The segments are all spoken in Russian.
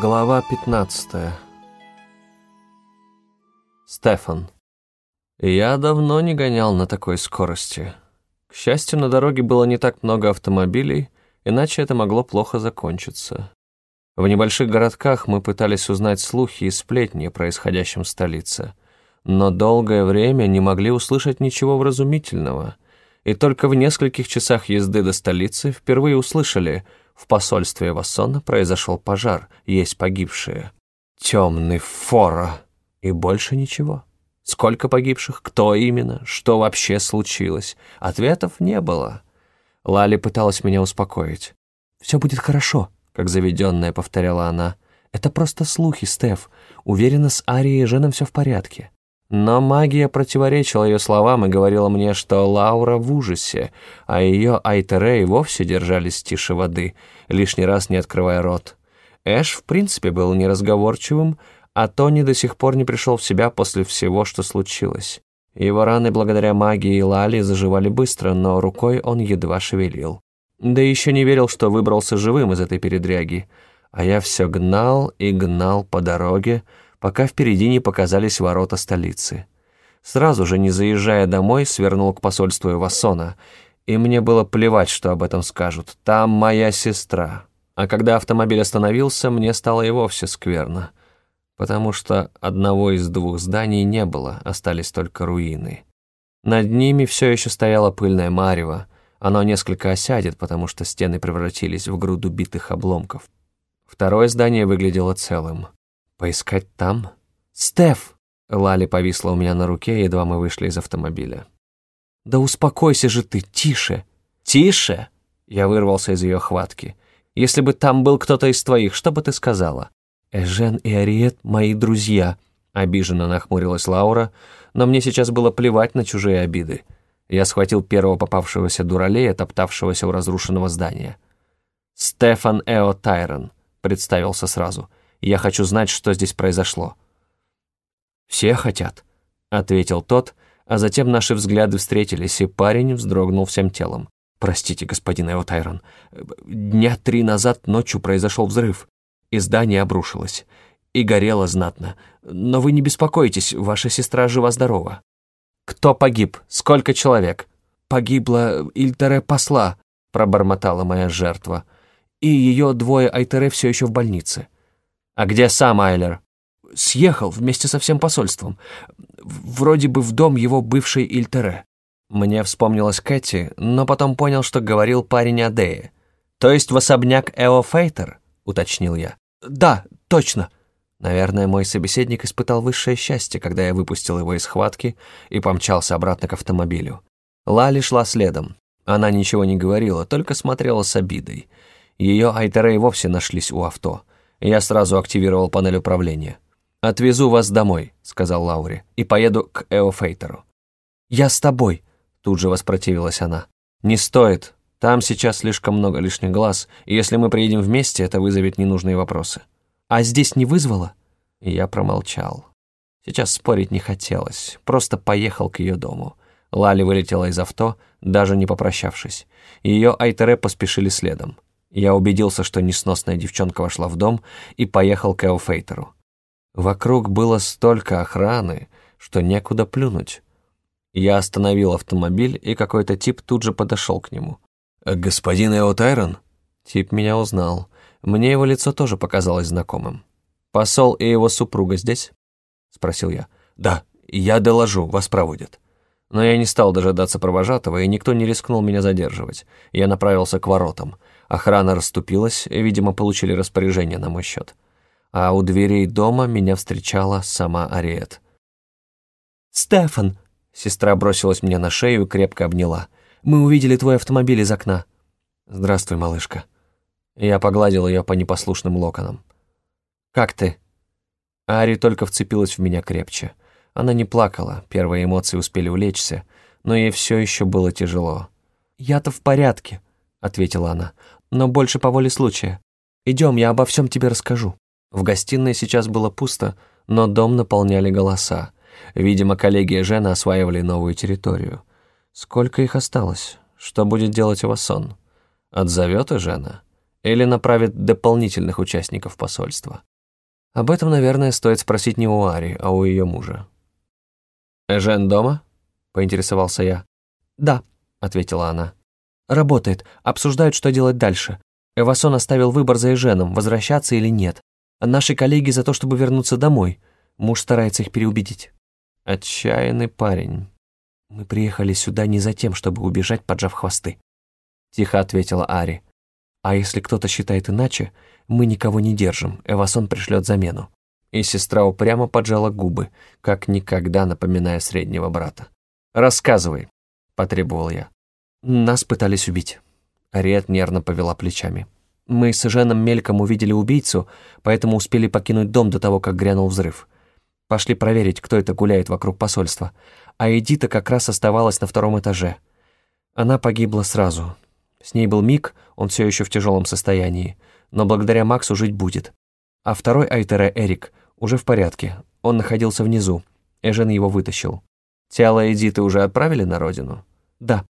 Глава 15 Стефан. Я давно не гонял на такой скорости. К счастью, на дороге было не так много автомобилей, иначе это могло плохо закончиться. В небольших городках мы пытались узнать слухи и сплетни о происходящем в столице, но долгое время не могли услышать ничего вразумительного, и только в нескольких часах езды до столицы впервые услышали – в посольстве Вассона произошел пожар, есть погибшие. Темный фора. И больше ничего. Сколько погибших, кто именно, что вообще случилось? Ответов не было. Лали пыталась меня успокоить. «Все будет хорошо», — как заведенная повторяла она. «Это просто слухи, Стеф. Уверена, с Арией и Женом все в порядке». Но магия противоречила ее словам и говорила мне, что Лаура в ужасе, а ее Айтере и вовсе держались тише воды, лишний раз не открывая рот. Эш в принципе был неразговорчивым, а Тони до сих пор не пришел в себя после всего, что случилось. Его раны благодаря магии Лали заживали быстро, но рукой он едва шевелил. Да еще не верил, что выбрался живым из этой передряги. А я все гнал и гнал по дороге, пока впереди не показались ворота столицы. Сразу же, не заезжая домой, свернул к посольству Ивасона, и мне было плевать, что об этом скажут. Там моя сестра. А когда автомобиль остановился, мне стало и вовсе скверно, потому что одного из двух зданий не было, остались только руины. Над ними все еще стояла пыльная марево, оно несколько осядет, потому что стены превратились в груду битых обломков. Второе здание выглядело целым. Поискать там? Стеф! Лали повисла у меня на руке, едва мы вышли из автомобиля. Да успокойся же ты, тише! Тише! Я вырвался из ее хватки. Если бы там был кто-то из твоих, что бы ты сказала? Эжен и Ариет — мои друзья, обиженно нахмурилась Лаура, но мне сейчас было плевать на чужие обиды. Я схватил первого попавшегося дуралея, топтавшегося у разрушенного здания. «Стефан Эо Тайрон», — представился сразу — я хочу знать, что здесь произошло». «Все хотят», — ответил тот, а затем наши взгляды встретились, и парень вздрогнул всем телом. «Простите, господин Эотайрон, дня три назад ночью произошел взрыв, и здание обрушилось, и горело знатно. Но вы не беспокойтесь, ваша сестра жива-здорова». «Кто погиб? Сколько человек?» «Погибла Ильтере посла», — пробормотала моя жертва. «И ее двое Айтере все еще в больнице». «А где сам Айлер?» «Съехал вместе со всем посольством. Вроде бы в дом его бывшей Ильтере». Мне вспомнилась Кэти, но потом понял, что говорил парень Адея. «То есть в особняк Эо Фейтер?» — уточнил я. «Да, точно». Наверное, мой собеседник испытал высшее счастье, когда я выпустил его из схватки и помчался обратно к автомобилю. Лали шла следом. Она ничего не говорила, только смотрела с обидой. Ее Айтере вовсе нашлись у авто — я сразу активировал панель управления. «Отвезу вас домой», — сказал Лауре, — «и поеду к Эофейтеру». «Я с тобой», — тут же воспротивилась она. «Не стоит. Там сейчас слишком много лишних глаз, и если мы приедем вместе, это вызовет ненужные вопросы». «А здесь не вызвало?» Я промолчал. Сейчас спорить не хотелось, просто поехал к ее дому. Лали вылетела из авто, даже не попрощавшись. Ее Айтере поспешили следом. Я убедился, что несносная девчонка вошла в дом и поехал к Эофейтеру. Вокруг было столько охраны, что некуда плюнуть. Я остановил автомобиль, и какой-то тип тут же подошел к нему. «Господин Эо Тайрон?» Тип меня узнал. Мне его лицо тоже показалось знакомым. «Посол и его супруга здесь?» — спросил я. «Да, я доложу, вас проводят». Но я не стал дожидаться провожатого, и никто не рискнул меня задерживать. Я направился к воротам — Охрана расступилась, видимо, получили распоряжение на мой счет. А у дверей дома меня встречала сама Ариет. «Стефан!» — сестра бросилась мне на шею и крепко обняла. «Мы увидели твой автомобиль из окна». «Здравствуй, малышка». Я погладил ее по непослушным локонам. «Как ты?» Ари только вцепилась в меня крепче. Она не плакала, первые эмоции успели улечься, но ей все еще было тяжело. «Я-то в порядке», — ответила она но больше по воле случая. Идем, я обо всем тебе расскажу». В гостиной сейчас было пусто, но дом наполняли голоса. Видимо, коллеги и Жена осваивали новую территорию. Сколько их осталось? Что будет делать Вассон? Отзовет и Жена? Или направит дополнительных участников посольства. Об этом, наверное, стоит спросить не у Ари, а у ее мужа. «Эжен дома?» — поинтересовался я. «Да», — ответила она. «Работает. Обсуждают, что делать дальше. Эвасон оставил выбор за Эженом, возвращаться или нет. Наши коллеги за то, чтобы вернуться домой. Муж старается их переубедить». «Отчаянный парень». «Мы приехали сюда не за тем, чтобы убежать, поджав хвосты», — тихо ответила Ари. «А если кто-то считает иначе, мы никого не держим, Эвасон пришлет замену». И сестра упрямо поджала губы, как никогда напоминая среднего брата. «Рассказывай», — потребовал я. «Нас пытались убить». Ариет нервно повела плечами. «Мы с Женом мельком увидели убийцу, поэтому успели покинуть дом до того, как грянул взрыв. Пошли проверить, кто это гуляет вокруг посольства. А Эдита как раз оставалась на втором этаже. Она погибла сразу. С ней был Мик, он все еще в тяжелом состоянии, но благодаря Максу жить будет. А второй Айтере Эрик уже в порядке, он находился внизу. Эжен его вытащил. «Тело Эдиты уже отправили на родину?» «Да», —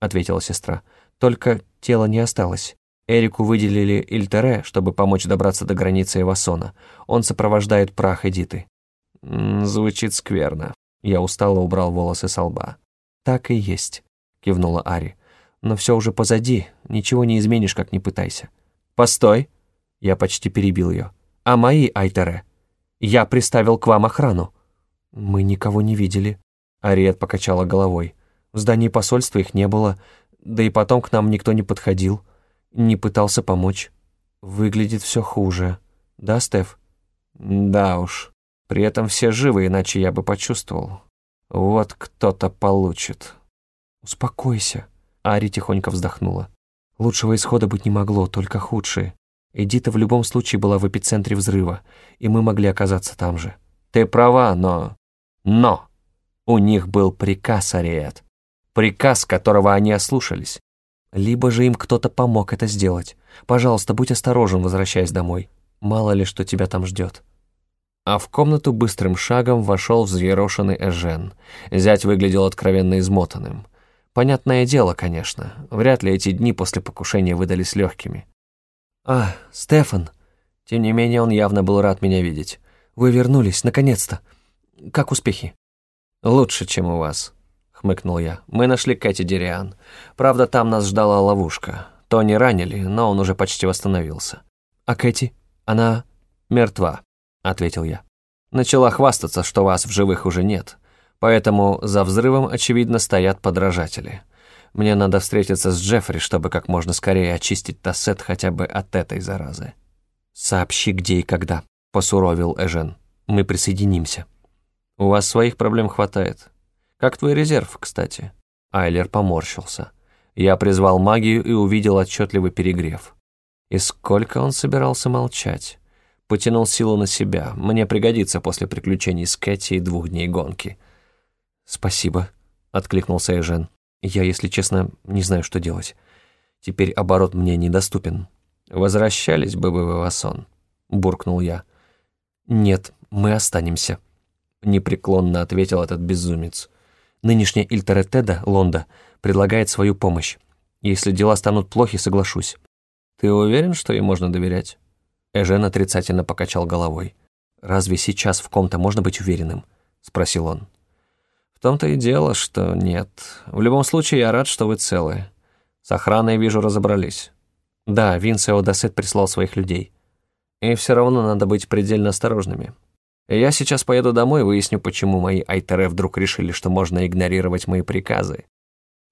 ответила сестра. «Только тело не осталось. Эрику выделили Ильтере, чтобы помочь добраться до границы Эвасона. Он сопровождает прах Эдиты. «Звучит скверно». Я устало убрал волосы со лба. «Так и есть», — кивнула Ари. «Но все уже позади, ничего не изменишь, как не пытайся». «Постой!» Я почти перебил ее. «А мои Айтере? Я приставил к вам охрану». «Мы никого не видели», — Ариет покачала головой. «В здании посольства их не было, да и потом к нам никто не подходил, не пытался помочь. Выглядит все хуже. Да, Стеф?» «Да уж», при этом все живы, иначе я бы почувствовал. Вот кто-то получит. Успокойся. Ари тихонько вздохнула. Лучшего исхода быть не могло, только худшие. Эдита в любом случае была в эпицентре взрыва, и мы могли оказаться там же. Ты права, но... Но! У них был приказ, Ариет. Приказ, которого они ослушались. Либо же им кто-то помог это сделать. Пожалуйста, будь осторожен, возвращаясь домой. Мало ли, что тебя там ждет а в комнату быстрым шагом вошел взъерошенный Эжен. Зять выглядел откровенно измотанным. Понятное дело, конечно, вряд ли эти дни после покушения выдались легкими. «А, Стефан!» Тем не менее, он явно был рад меня видеть. «Вы вернулись, наконец-то! Как успехи?» «Лучше, чем у вас», — хмыкнул я. «Мы нашли Кэти Дериан. Правда, там нас ждала ловушка. Тони ранили, но он уже почти восстановился». «А Кэти? Она...» «Мертва», — ответил я. Начала хвастаться, что вас в живых уже нет, поэтому за взрывом, очевидно, стоят подражатели. Мне надо встретиться с Джеффри, чтобы как можно скорее очистить Тассет хотя бы от этой заразы. «Сообщи, где и когда», — посуровил Эжен. «Мы присоединимся». «У вас своих проблем хватает. Как твой резерв, кстати?» Айлер поморщился. Я призвал магию и увидел отчетливый перегрев. И сколько он собирался молчать? Потянул силу на себя. Мне пригодится после приключений с Кэти и двух дней гонки. «Спасибо», — откликнулся Эжен. «Я, если честно, не знаю, что делать. Теперь оборот мне недоступен». «Возвращались бы вы в Эвасон», — буркнул я. «Нет, мы останемся», — непреклонно ответил этот безумец. «Нынешняя Ильтеретеда, Лонда, предлагает свою помощь. Если дела станут плохи, соглашусь». «Ты уверен, что ей можно доверять?» Эжен отрицательно покачал головой. «Разве сейчас в ком-то можно быть уверенным?» — спросил он. «В том-то и дело, что нет. В любом случае, я рад, что вы целы. С охраной, вижу, разобрались». «Да, Винсео Эодосет прислал своих людей». «И все равно надо быть предельно осторожными. Я сейчас поеду домой, выясню, почему мои Айтере вдруг решили, что можно игнорировать мои приказы.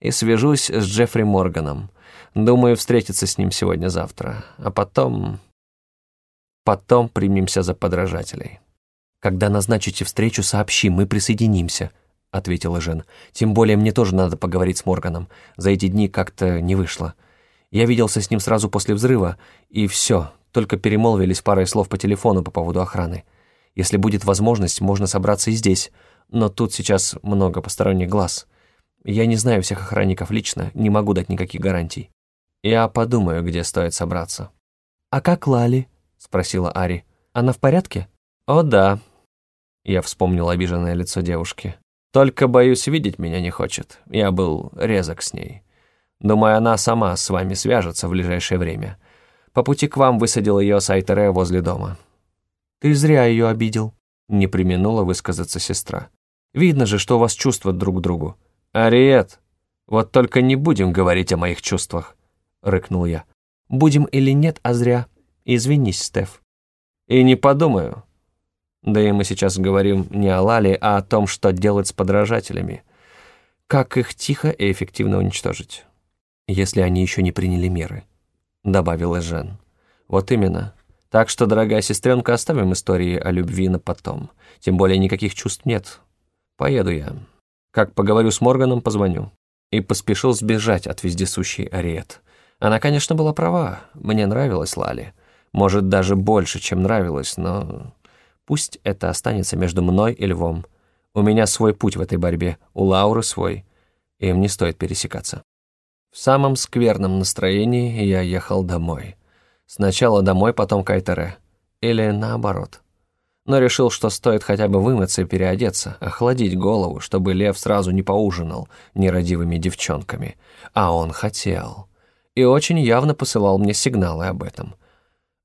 И свяжусь с Джеффри Морганом. Думаю, встретиться с ним сегодня-завтра. А потом...» Потом примемся за подражателей. «Когда назначите встречу, сообщи, мы присоединимся», — ответила Жен. «Тем более мне тоже надо поговорить с Морганом. За эти дни как-то не вышло. Я виделся с ним сразу после взрыва, и все, только перемолвились парой слов по телефону по поводу охраны. Если будет возможность, можно собраться и здесь, но тут сейчас много посторонних глаз. Я не знаю всех охранников лично, не могу дать никаких гарантий. Я подумаю, где стоит собраться». «А как Лали?» — спросила Ари. «Она в порядке?» «О, да». Я вспомнил обиженное лицо девушки. «Только, боюсь, видеть меня не хочет. Я был резок с ней. Думаю, она сама с вами свяжется в ближайшее время. По пути к вам высадил ее с Айтере возле дома». «Ты зря ее обидел», — не применула высказаться сестра. «Видно же, что у вас чувства друг к другу». «Ариет, вот только не будем говорить о моих чувствах», — рыкнул я. «Будем или нет, а зря. Извинись, Стеф». «И не подумаю. Да и мы сейчас говорим не о Лале, а о том, что делать с подражателями. Как их тихо и эффективно уничтожить, если они еще не приняли меры», — добавила Жен. «Вот именно. Так что, дорогая сестренка, оставим истории о любви на потом. Тем более никаких чувств нет. Поеду я. Как поговорю с Морганом, позвоню». И поспешил сбежать от вездесущей Ариет. Она, конечно, была права. Мне нравилась Лали. Может, даже больше, чем нравилось, но Пусть это останется между мной и Львом. У меня свой путь в этой борьбе, у Лауры свой. Им не стоит пересекаться. В самом скверном настроении я ехал домой. Сначала домой, потом к Айтере. Или наоборот. Но решил, что стоит хотя бы вымыться и переодеться, охладить голову, чтобы Лев сразу не поужинал нерадивыми девчонками. А он хотел. И очень явно посылал мне сигналы об этом —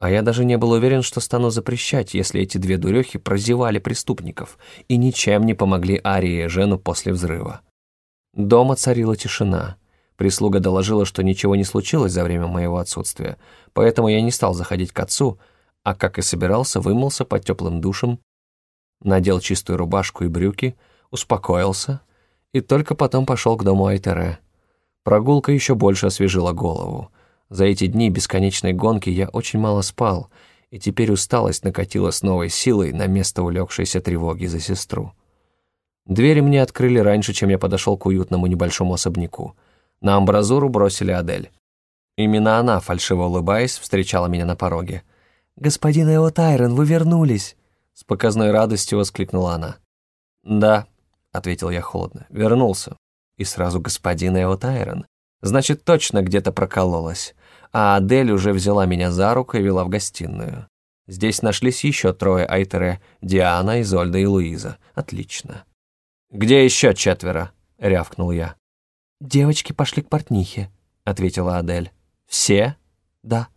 а я даже не был уверен, что стану запрещать, если эти две дурехи прозевали преступников и ничем не помогли Арии и Жену после взрыва. Дома царила тишина. Прислуга доложила, что ничего не случилось за время моего отсутствия, поэтому я не стал заходить к отцу, а, как и собирался, вымылся под теплым душем, надел чистую рубашку и брюки, успокоился и только потом пошел к дому Айтере. Прогулка еще больше освежила голову. За эти дни бесконечной гонки я очень мало спал, и теперь усталость накатила с новой силой на место улегшейся тревоги за сестру. Двери мне открыли раньше, чем я подошел к уютному небольшому особняку. На амбразуру бросили Адель. Именно она, фальшиво улыбаясь, встречала меня на пороге. «Господин Эо Тайрон, вы вернулись!» С показной радостью воскликнула она. «Да», — ответил я холодно, — «вернулся». И сразу господин Эо Тайрон. Значит, точно где-то прокололась а Адель уже взяла меня за руку и вела в гостиную. Здесь нашлись еще трое Айтере, Диана, Изольда и Луиза. Отлично. «Где еще четверо?» — рявкнул я. «Девочки пошли к портнихе», — ответила Адель. «Все?» «Да».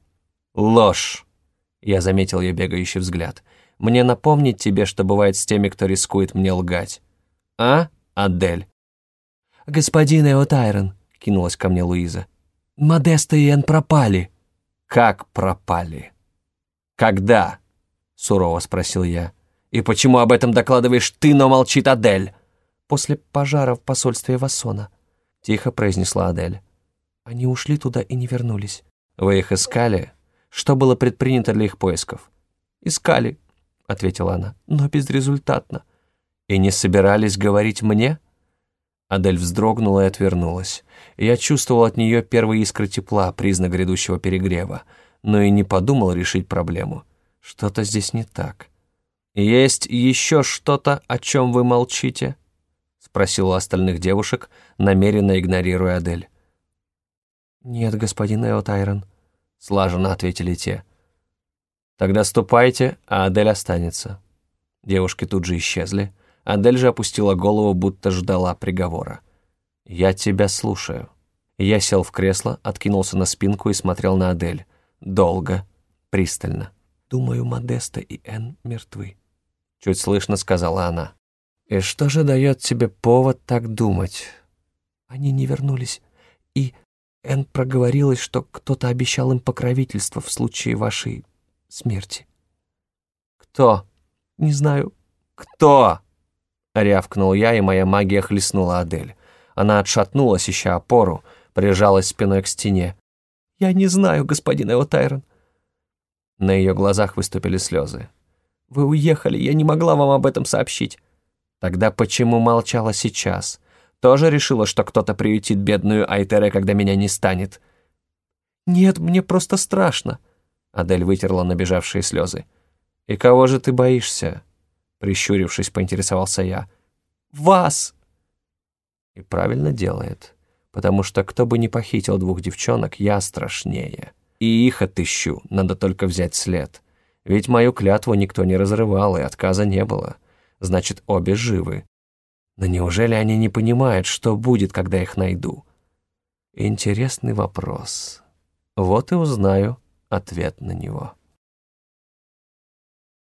«Ложь!» — я заметил ее бегающий взгляд. «Мне напомнить тебе, что бывает с теми, кто рискует мне лгать. А, Адель?» «Господин Эотайрон», — кинулась ко мне Луиза. Модеста и Энн пропали». «Как пропали? Когда?» — сурово спросил я. «И почему об этом докладываешь ты, но молчит Адель?» «После пожара в посольстве Вассона», — тихо произнесла Адель. «Они ушли туда и не вернулись». «Вы их искали? Что было предпринято для их поисков?» «Искали», — ответила она, — «но безрезультатно». «И не собирались говорить мне?» Адель вздрогнула и отвернулась. Я чувствовал от нее первые искры тепла, признак грядущего перегрева, но и не подумал решить проблему. Что-то здесь не так. «Есть еще что-то, о чем вы молчите?» — спросил у остальных девушек, намеренно игнорируя Адель. «Нет, господин Эо Тайрон», — слаженно ответили те. «Тогда ступайте, а Адель останется». Девушки тут же исчезли. Адель же опустила голову, будто ждала приговора. «Я тебя слушаю». Я сел в кресло, откинулся на спинку и смотрел на Адель. Долго, пристально. «Думаю, Модеста и Энн мертвы», — чуть слышно сказала она. «И что же дает тебе повод так думать?» «Они не вернулись, и Энн проговорилась, что кто-то обещал им покровительство в случае вашей смерти». «Кто?» «Не знаю». «Кто?» — рявкнул я, и моя магия хлестнула Адель. Она отшатнулась, ища опору, прижалась спиной к стене. «Я не знаю, господин Эотайрон». На ее глазах выступили слезы. «Вы уехали, я не могла вам об этом сообщить». «Тогда почему молчала сейчас? Тоже решила, что кто-то приютит бедную Айтере, когда меня не станет?» «Нет, мне просто страшно», — Адель вытерла набежавшие слезы. «И кого же ты боишься?» Прищурившись, поинтересовался я. «Вас!» И правильно делает, потому что кто бы ни похитил двух девчонок, я страшнее. И их отыщу, надо только взять след. Ведь мою клятву никто не разрывал, и отказа не было. Значит, обе живы. Но неужели они не понимают, что будет, когда их найду? Интересный вопрос. Вот и узнаю, ответ на него.